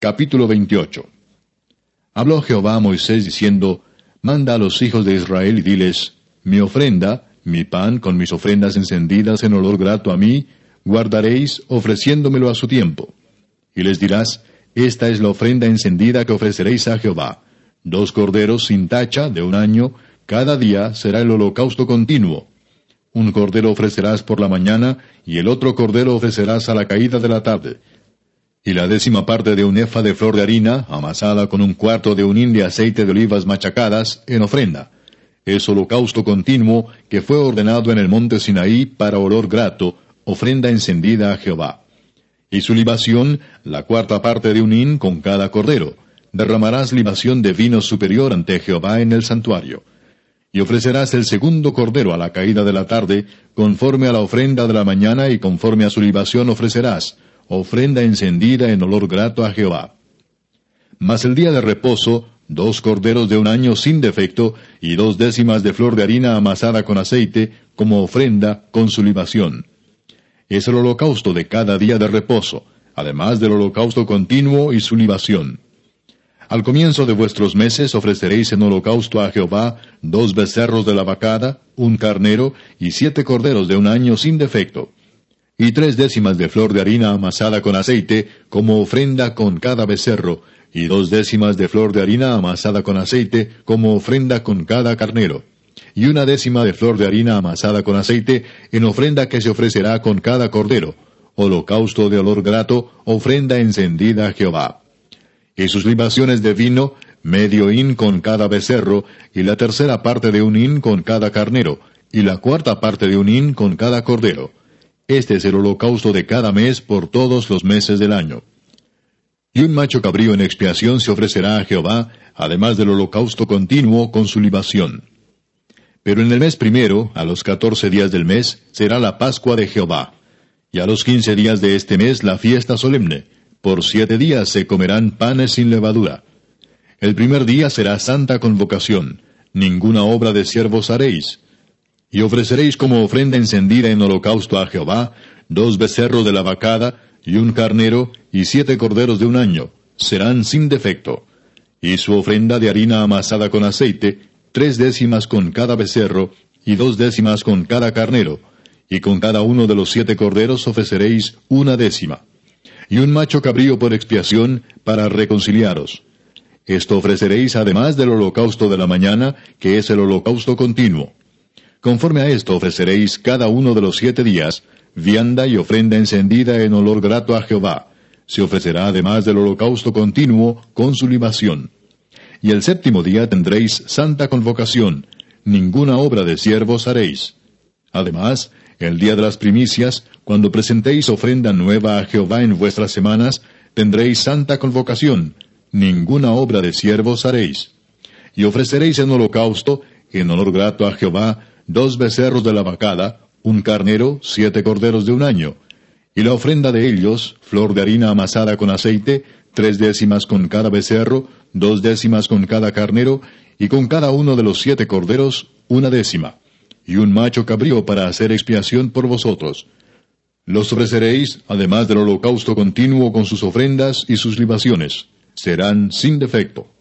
Capítulo 28 Habló Jehová a Moisés diciendo, Manda a los hijos de Israel y diles, Mi ofrenda, mi pan con mis ofrendas encendidas en olor grato a mí, guardaréis ofreciéndomelo a su tiempo. Y les dirás, Esta es la ofrenda encendida que ofreceréis a Jehová. Dos corderos sin tacha de un año, cada día será el holocausto continuo. Un cordero ofrecerás por la mañana, y el otro cordero ofrecerás a la caída de la tarde y la décima parte de un efa de flor de harina, amasada con un cuarto de un hin de aceite de olivas machacadas, en ofrenda. Es holocausto continuo que fue ordenado en el monte Sinaí para olor grato, ofrenda encendida a Jehová. Y su libación, la cuarta parte de un hin con cada cordero. Derramarás libación de vino superior ante Jehová en el santuario. Y ofrecerás el segundo cordero a la caída de la tarde, conforme a la ofrenda de la mañana y conforme a su libación ofrecerás ofrenda encendida en olor grato a Jehová. Mas el día de reposo, dos corderos de un año sin defecto, y dos décimas de flor de harina amasada con aceite, como ofrenda con su libación. Es el holocausto de cada día de reposo, además del holocausto continuo y su libación. Al comienzo de vuestros meses ofreceréis en holocausto a Jehová dos becerros de la vacada, un carnero y siete corderos de un año sin defecto y tres décimas de flor de harina amasada con aceite, como ofrenda con cada becerro, y dos décimas de flor de harina amasada con aceite, como ofrenda con cada carnero, y una décima de flor de harina amasada con aceite, en ofrenda que se ofrecerá con cada cordero, holocausto de olor grato, ofrenda encendida a Jehová. Y sus libaciones de vino, medio hin con cada becerro, y la tercera parte de un hin con cada carnero, y la cuarta parte de un hin con cada cordero este es el holocausto de cada mes por todos los meses del año. Y un macho cabrío en expiación se ofrecerá a Jehová, además del holocausto continuo con su libación. Pero en el mes primero, a los catorce días del mes, será la Pascua de Jehová. Y a los quince días de este mes la fiesta solemne. Por siete días se comerán panes sin levadura. El primer día será santa convocación. Ninguna obra de siervos haréis y ofreceréis como ofrenda encendida en holocausto a Jehová dos becerros de la vacada, y un carnero, y siete corderos de un año, serán sin defecto. Y su ofrenda de harina amasada con aceite, tres décimas con cada becerro, y dos décimas con cada carnero, y con cada uno de los siete corderos ofreceréis una décima. Y un macho cabrío por expiación, para reconciliaros. Esto ofreceréis además del holocausto de la mañana, que es el holocausto continuo. Conforme a esto ofreceréis cada uno de los siete días vianda y ofrenda encendida en olor grato a Jehová. Se ofrecerá además del holocausto continuo con su libación. Y el séptimo día tendréis santa convocación, ninguna obra de siervos haréis. Además, el día de las primicias, cuando presentéis ofrenda nueva a Jehová en vuestras semanas, tendréis santa convocación, ninguna obra de siervos haréis. Y ofreceréis en holocausto, en olor grato a Jehová, dos becerros de la vacada, un carnero, siete corderos de un año, y la ofrenda de ellos, flor de harina amasada con aceite, tres décimas con cada becerro, dos décimas con cada carnero, y con cada uno de los siete corderos, una décima, y un macho cabrío para hacer expiación por vosotros. Los ofreceréis, además del holocausto continuo con sus ofrendas y sus libaciones. Serán sin defecto.